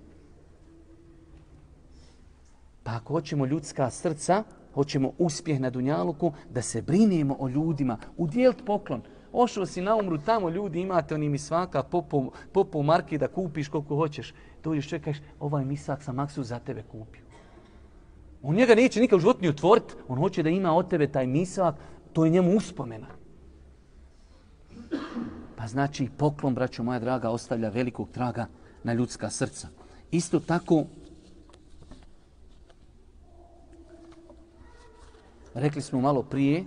Pa ako hoćemo ljudska srca, hoćemo uspjeh na Dunjaluku, da se brinemo o ljudima, udjelit poklon. Ošao si na umru, tamo ljudi imate, oni mi svaka popu, popu marki da kupiš koliko hoćeš. Dođeš čovjek, kažeš, ovaj misak sam maksu za tebe kupio. On njega neće nikad u životu ni otvoriti, on hoće da ima od tebe taj misak, to je njemu uspomena. Pa znači, poklon, braćo moja draga, ostavlja velikog traga na ljudska srca. Isto tako, rekli smo malo prije,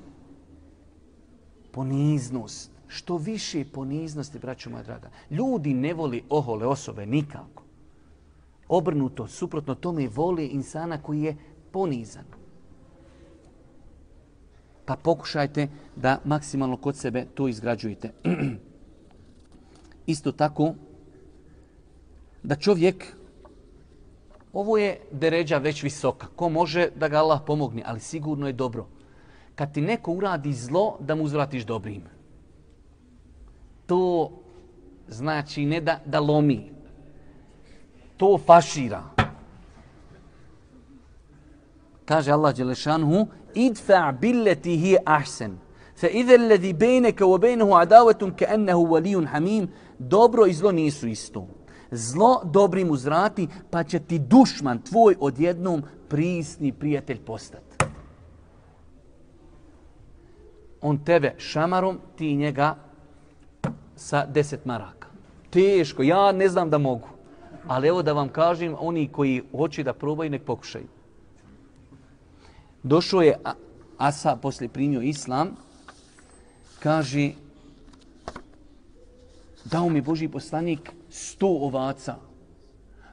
poniznost. Što više poniznosti, braćo moja draga. Ljudi ne voli ohole osobe nikako. Obrnuto, suprotno tome, voli insana koji je ponizan. Pa pokušajte da maksimalno kod sebe to izgrađujete. *clears throat* Isto tako, da čovjek, ovo je deređa već visoka, ko može da ga Allah pomogne, ali sigurno je dobro kad ti neko uradi zlo, da mu uzvratiš dobrim. To znači ne da, da lomi. To fašira. Kaže Allah Đelešanhu, idfa billeti hi ahsen. Fa idha alladhi bainaka wa bainahu adawatun ka'annahu waliyyun hamim. Dobro i zlo nisu isto. Zlo dobrim uzvrati, pa će ti dušman tvoj odjednom prisni prijatelj postati. on tebe šamarom, ti njega sa deset maraka. Teško, ja ne znam da mogu. Ali evo da vam kažem, oni koji hoće da probaju, nek pokušaju. Došao je Asa posle primio islam, kaže, dao mi Boži poslanik sto ovaca,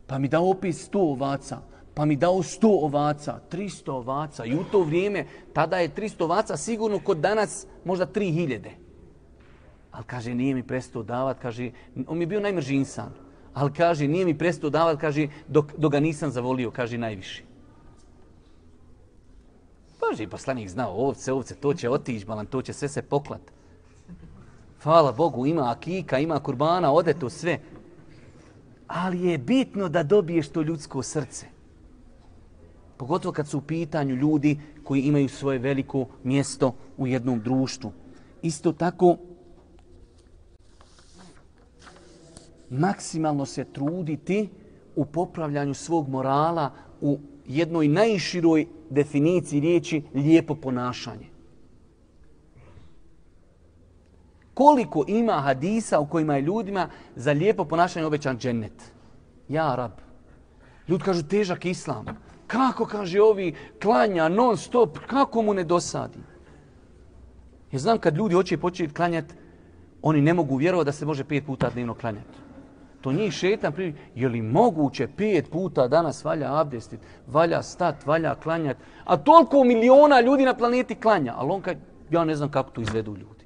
pa mi dao opet sto ovaca, pa mi dao 100 ovaca, 300 ovaca. I u to vrijeme, tada je 300 ovaca sigurno kod danas možda 3000. Ali kaže, nije mi prestao davat, kaže, on mi je bio najmrži insan. Ali kaže, nije mi prestao davat, kaže, dok, dok ga nisam zavolio, kaže, najviše. Boži poslanik znao, ovce, ovce, to će otići, balan, to će sve se poklat. Hvala Bogu, ima akika, ima kurbana, ode to sve. Ali je bitno da dobiješ to ljudsko srce. Pogotovo kad su u pitanju ljudi koji imaju svoje veliko mjesto u jednom društvu. Isto tako, maksimalno se truditi u popravljanju svog morala u jednoj najširoj definiciji riječi lijepo ponašanje. koliko ima hadisa u kojima je ljudima za lijepo ponašanje obećan džennet. Ja, rab. Ljudi kažu težak islam. Kako, kaže ovi, klanja non stop, kako mu ne dosadi? Ja znam kad ljudi hoće početi klanjati, oni ne mogu vjerovati da se može pet puta dnevno klanjati. To njih šetan prije, je li moguće pet puta danas valja abdestit, valja stat, valja klanjat, a toliko miliona ljudi na planeti klanja, ali on kad, ja ne znam kako to izvedu ljudi.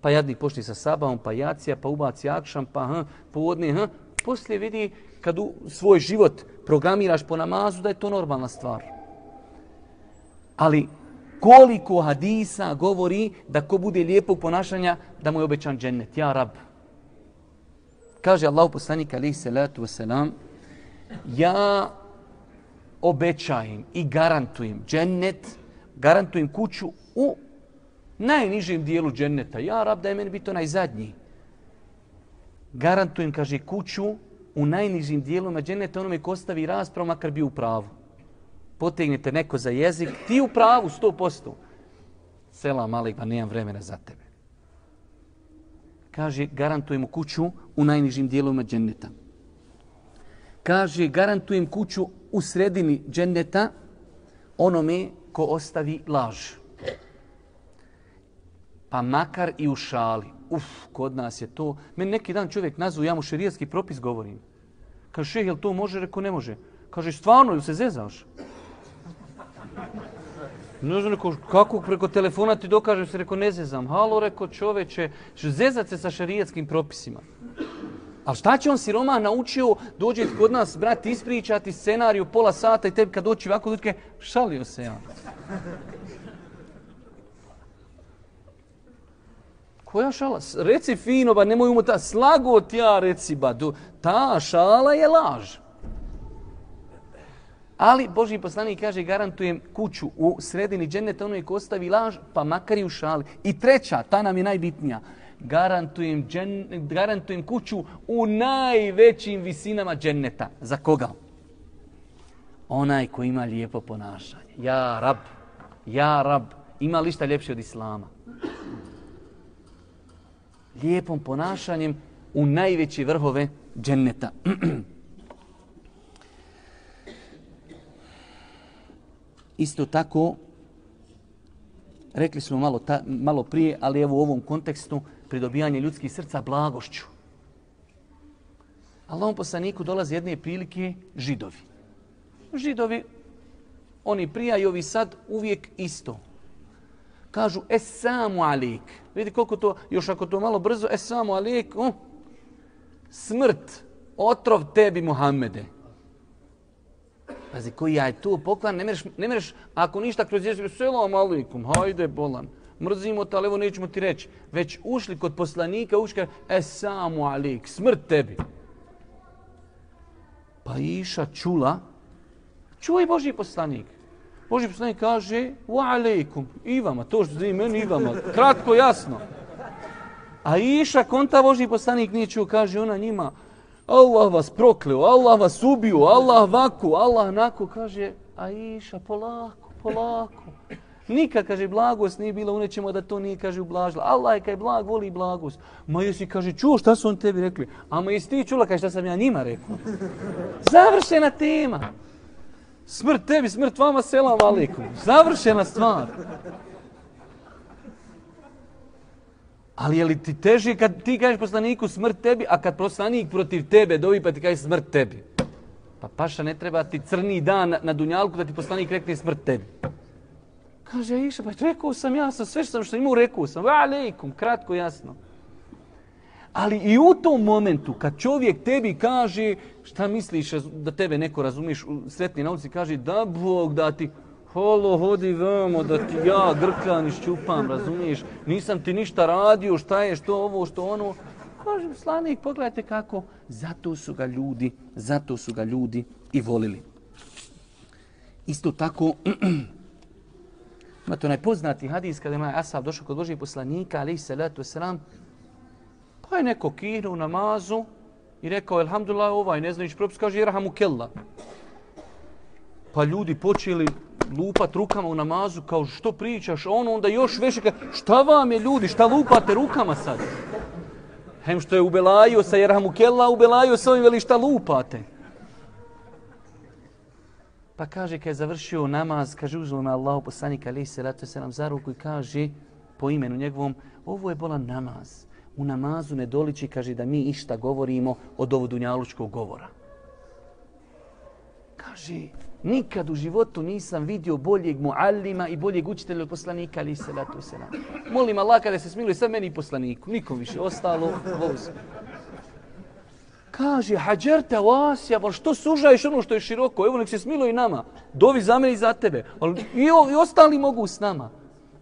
Pa jadnik pošli sa sabavom, pa jacija, pa ubaci akšam, pa hm, povodni, hm. Poslije vidi kad u svoj život programiraš po namazu da je to normalna stvar. Ali koliko hadisa govori da ko bude lijepog ponašanja da mu je obećan džennet. Ja rab. Kaže Allah poslanik alaihi salatu wasalam ja obećajem i garantujem džennet, garantujem kuću u najnižem dijelu dženneta. Ja rab da je meni biti onaj zadnji. Garantujem, kaže, kuću u najnižim dijelima dženneta onome ko ostavi raspravu, makar bi u pravu potegnete neko za jezik, ti u pravu, sto posto. Selam, Malik, pa nemam vremena za tebe. Kaže, garantujem kuću u najnižim dijelovima dženneta. Kaže, garantujem kuću u sredini dženneta onome ko ostavi laž. Pa makar i u šali. Uf, kod nas je to. Meni neki dan čovjek nazvu, ja mu šerijski propis govorim. Kaže, šeh, jel to može? Reko, ne može. Kaže, stvarno, ju se zezaš? Ne znam, neko, kako preko telefona ti dokažem se, reko, ne zezam. Halo, reko, čoveče, zezat se sa šarijetskim propisima. Ali šta će on siroma naučio, dođe kod nas, brat, ispričati scenariju pola sata i tebi kad doći ovako, dutke, šalio se ja. Koja šala? Reci fino, ba nemoj umota, slago ti ja, reci, ba, ta šala je laž. Ali Boži poslanik kaže garantujem kuću u sredini dženeta onoj ko ostavi laž pa makar i u šali. I treća, ta nam je najbitnija. Garantujem, džen, garantujem kuću u najvećim visinama dženeta. Za koga? Onaj ko ima lijepo ponašanje. Ja rab, ja rab. Ima li šta ljepše od islama? Lijepom ponašanjem u najveće vrhove dženeta. *clears throat* Isto tako, rekli smo malo, ta, malo prije, ali evo u ovom kontekstu, pridobijanje ljudskih srca blagošću. Allahom poslaniku dolazi jedne prilike židovi. Židovi, oni prija i ovi sad uvijek isto. Kažu, esamu alik. Vidi koliko to, još ako to malo brzo, esamu alik, uh, smrt, otrov tebi Muhammede. Pazi, koji je tu poklan, ne mereš, ne mereš ako ništa kroz jezik, selam alikum, hajde bolan, mrzimo te, ali evo nećemo ti reći. Već ušli kod poslanika, ušli esamu alik, smrt tebi. Pa iša čula, čuj Boži poslanik. Boži poslanik kaže, wa alaikum, i vama, to što zdi meni, i vama, kratko, jasno. A iša konta Boži poslanik nije čuo, kaže ona njima, Allah vas prokleo, Allah vas ubio, Allah vaku, Allah nako, kaže, a iša, polako, polako. Nikad, kaže, blagost nije bila u nečemu da to nije, kaže, ublažila. Allah je, kaj blag, voli blagost. Ma jesi, kaže, čuo šta su on tebi rekli? A ma jesi ti čula, kaže, šta sam ja njima rekao? Završena tema. Smrt tebi, smrt vama, selam alikum. Završena stvar. Ali je li ti teži kad ti kažeš poslaniku smrt tebi, a kad poslanik protiv tebe dovi pa ti kaže smrt tebi? Pa paša ne treba ti crni dan na, na dunjalku da ti poslanik rekne smrt tebi. Kaže e, Iša, pa rekao sam ja sam sve što sam što imao rekao sam. Va alaikum, kratko, jasno. Ali i u tom momentu kad čovjek tebi kaže šta misliš da tebe neko razumiješ u sretni nauci, kaže da Bog da ti Holo, hodi vamo da ti ja grkan iščupam, razumiješ? Nisam ti ništa radio, šta je, što ovo, što ono. Kažem, slanik, pogledajte kako. Zato su ga ljudi, zato su ga ljudi i volili. Isto tako, *clears throat* ima to najpoznati hadis kada ima Asab došao kod Božih poslanika, ali se letu sram, pa je neko kihnu u namazu i rekao, elhamdulillah, ovaj, ne znaš propis, kaže, irhamu kella. Pa ljudi počeli lupat rukama u namazu, kao što pričaš, ono onda još više, ka, šta vam je ljudi, šta lupate rukama sad? Hem što je ubelajio sa Jerhamukella, Kella, sa ovim veli šta lupate. Pa kaže, kad je završio namaz, kaže, uzelo me Allah, poslanik Ali se ratu se nam za ruku i kaže, po imenu njegovom, ovo je bolan namaz. U namazu ne doliči, kaže, da mi išta govorimo od ovo dunjalučkog govora. Kaže, nikad u životu nisam vidio boljeg muallima i boljeg učitelja od poslanika, ali se ratu se nam. Molim Allah kada se smiluje, sad meni i poslaniku, nikom više, ostalo, voz. Kaže, hađerte vasja, bon, što sužaješ ono što je široko? Evo, nek se smiluje i nama. Dovi za mene i za tebe. Ali i, o, i ostali mogu s nama.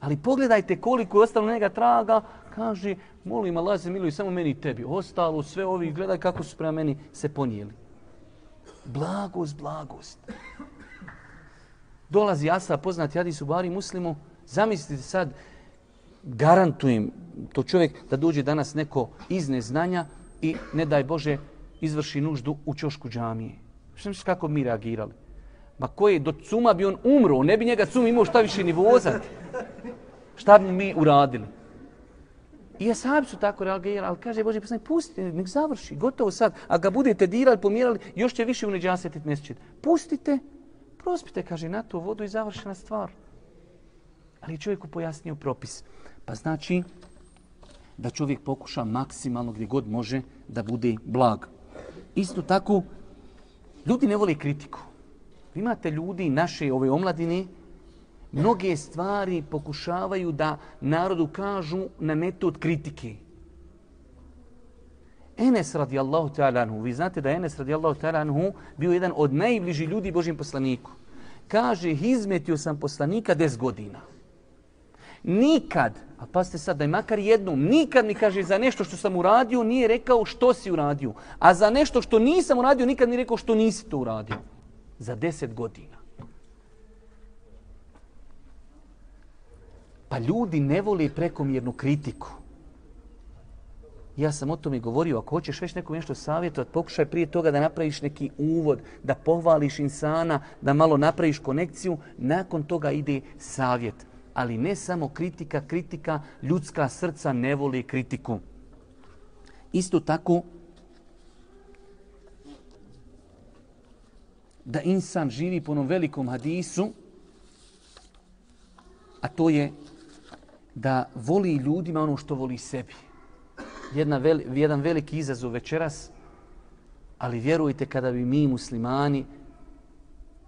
Ali pogledajte koliko je ostalo njega traga. Kaže, molim Allah se miluje samo meni i tebi. Ostalo sve ovi, gledaj kako su prema meni se ponijeli. Blagost, blagost. Dolazi Asa, poznati Hadis u Bari Muslimu. Zamislite sad, garantujem to čovjek da dođe danas neko iz neznanja i ne daj Bože izvrši nuždu u čošku džamije. Što misliš kako mi reagirali? Ma koje, do cuma bi on umro, ne bi njega cum imao šta više ni vozati. Šta bi mi uradili? I ashabi su tako reagirali, ali kaže Bože, poslani, pustite, nek završi, gotovo sad. A ga budete dirali, pomjerali, još će više uneđasetiti mesečit. Pustite, prospite, kaže, na tu vodu i završena stvar. Ali čovjeku pojasnio propis. Pa znači da čovjek pokuša maksimalno gdje god može da bude blag. Isto tako, ljudi ne vole kritiku. Vi imate ljudi naše ove omladine, mnoge stvari pokušavaju da narodu kažu na metod kritike. Enes radijallahu ta'ala anhu, vi znate da Enes radijallahu ta'ala anhu bio jedan od najbližih ljudi Božim poslaniku. Kaže, izmetio sam poslanika 10 godina. Nikad, a pa ste sad da je makar jednom, nikad mi kaže za nešto što sam uradio nije rekao što si uradio. A za nešto što nisam uradio nikad mi rekao što nisi to uradio. Za deset godina. Pa ljudi ne vole prekomjernu kritiku. Ja sam o tome govorio, ako hoćeš već nekom nešto savjetovati, pokušaj prije toga da napraviš neki uvod, da pohvališ insana, da malo napraviš konekciju, nakon toga ide savjet ali ne samo kritika, kritika, ljudska srca ne voli kritiku. Isto tako, da insan živi po onom velikom hadisu, a to je da voli ljudima ono što voli sebi. Jedna veli, jedan veliki izazov večeras, ali vjerujte kada bi mi muslimani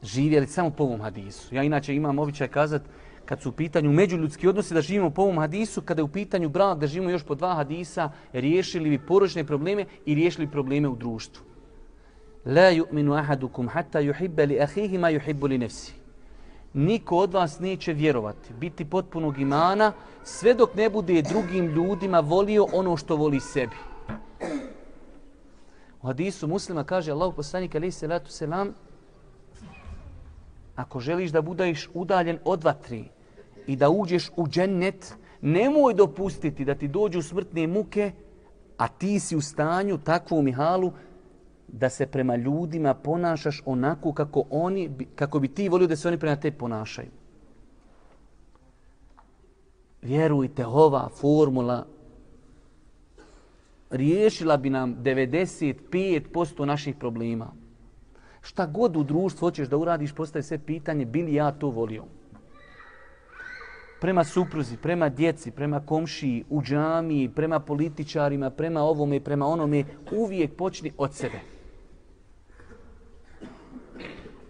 živjeli samo po ovom hadisu. Ja inače imam običaj kazati, kad su u pitanju međuljudski odnosi da živimo po ovom hadisu, kada je u pitanju brak da živimo još po dva hadisa, riješili bi poročne probleme i riješili probleme u društvu. La yu'minu ahadukum hatta yuhibba li akhihi ma yuhibbu li nafsi. Niko od vas neće vjerovati, biti potpunog imana, sve dok ne bude drugim ljudima volio ono što voli sebi. U hadisu muslima kaže Allah poslanik alaih salatu selam ako želiš da budeš udaljen od vatri, i da uđeš u džennet, nemoj dopustiti da ti dođu smrtne muke, a ti si u stanju takvu mihalu da se prema ljudima ponašaš onako kako oni kako bi ti volio da se oni prema te ponašaju. Vjerujte, ova formula riješila bi nam 95% naših problema. Šta god u društvu hoćeš da uradiš, postaje sve pitanje, bili ja to volio? prema supruzi, prema djeci, prema komšiji, u džamiji, prema političarima, prema ovome, prema onome, uvijek počni od sebe.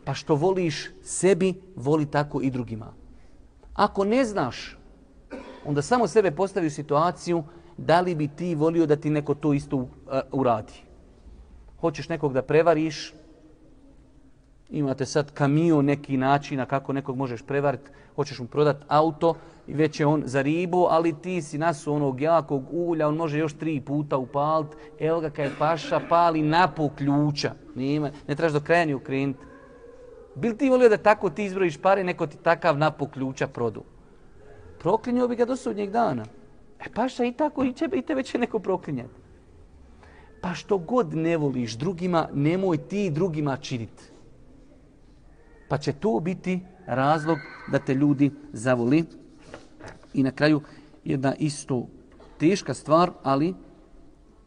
Pa što voliš sebi, voli tako i drugima. Ako ne znaš, onda samo sebe postavi u situaciju da li bi ti volio da ti neko to isto uh, uradi. Hoćeš nekog da prevariš, imate sad kamion neki načina kako nekog možeš prevariti, hoćeš mu prodati auto i već je on za ribu, ali ti si nasu onog jakog ulja, on može još tri puta upaliti, evo ga kaj paša pali napu ključa, Nima, ne trebaš do kraja ni ukrenuti. Bil ti volio da tako ti izbrojiš pare, neko ti takav na ključa produ? Proklinio bi ga do sudnjeg dana. E paša i tako i, tebe, i tebe će neko proklinjati. Pa što god ne voliš drugima, nemoj ti drugima činiti. Pa će to biti razlog da te ljudi zavoli. I na kraju jedna isto teška stvar, ali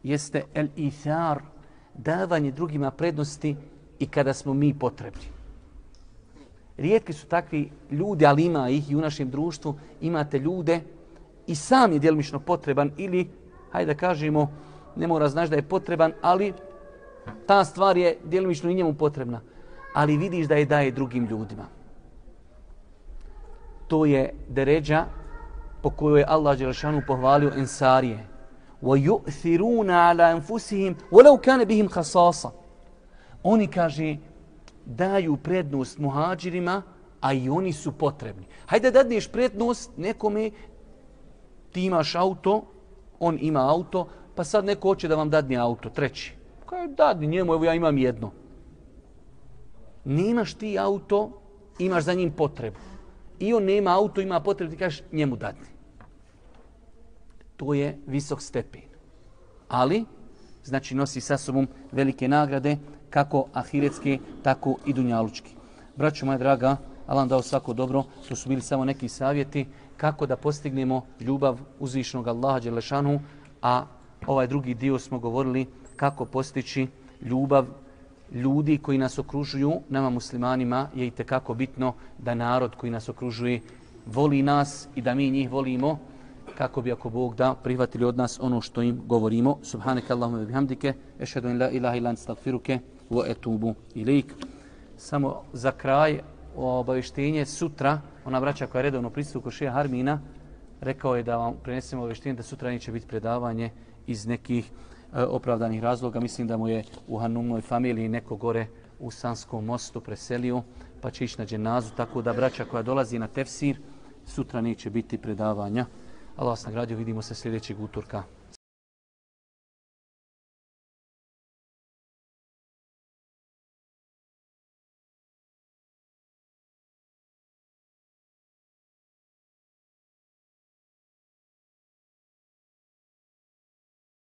jeste el ithar, davanje drugima prednosti i kada smo mi potrebni. Rijetki su takvi ljudi, ali ima ih i u našem društvu. Imate ljude i sam je djelmično potreban ili, hajde da kažemo, ne mora znaš da je potreban, ali ta stvar je djelmično i njemu potrebna. Ali vidiš da je daje drugim ljudima. To je deređa po kojoj je Allah Đelešanu pohvalio Ensarije. وَيُؤْثِرُونَ عَلَى أَنفُسِهِمْ وَلَوْ كَانَ بِهِمْ خَصَاصًا Oni, kaže, daju prednost muhađirima, a i oni su potrebni. Hajde da dadneš prednost nekome, ti imaš auto, on ima auto, pa sad neko hoće da vam dadne auto, treći. Kaj dadni njemu, evo ja imam jedno. Nemaš ti auto, imaš za njim potrebu. I on nema auto, ima potrebu, ti kažeš njemu dadni. To je visok stepen. Ali, znači nosi sa sobom velike nagrade, kako ahiretske, tako i dunjalučki. Braćo moja draga, Allah dao svako dobro, to su bili samo neki savjeti kako da postignemo ljubav uzvišnog Allaha Đelešanu, a ovaj drugi dio smo govorili kako postići ljubav ljudi koji nas okružuju, nama muslimanima je i tekako bitno da narod koji nas okružuje voli nas i da mi njih volimo kako bi ako Bog da prihvatili od nas ono što im govorimo. Subhanak Allahumma bihamdike, ešhedu in la ilaha ilan stagfiruke, wa etubu ilik. Samo za kraj obavještenje sutra, ona braća koja je redovno pristupu ko šeha Harmina, rekao je da vam prenesemo obavještenje da sutra neće biti predavanje iz nekih e, opravdanih razloga. Mislim da mu je u Hanumnoj familiji neko gore u Sanskom mostu preselio, pa će ići na dženazu, tako da braća koja dolazi na tefsir, sutra neće biti predavanja. Allah vas nagradio, vidimo se sljedećeg utorka.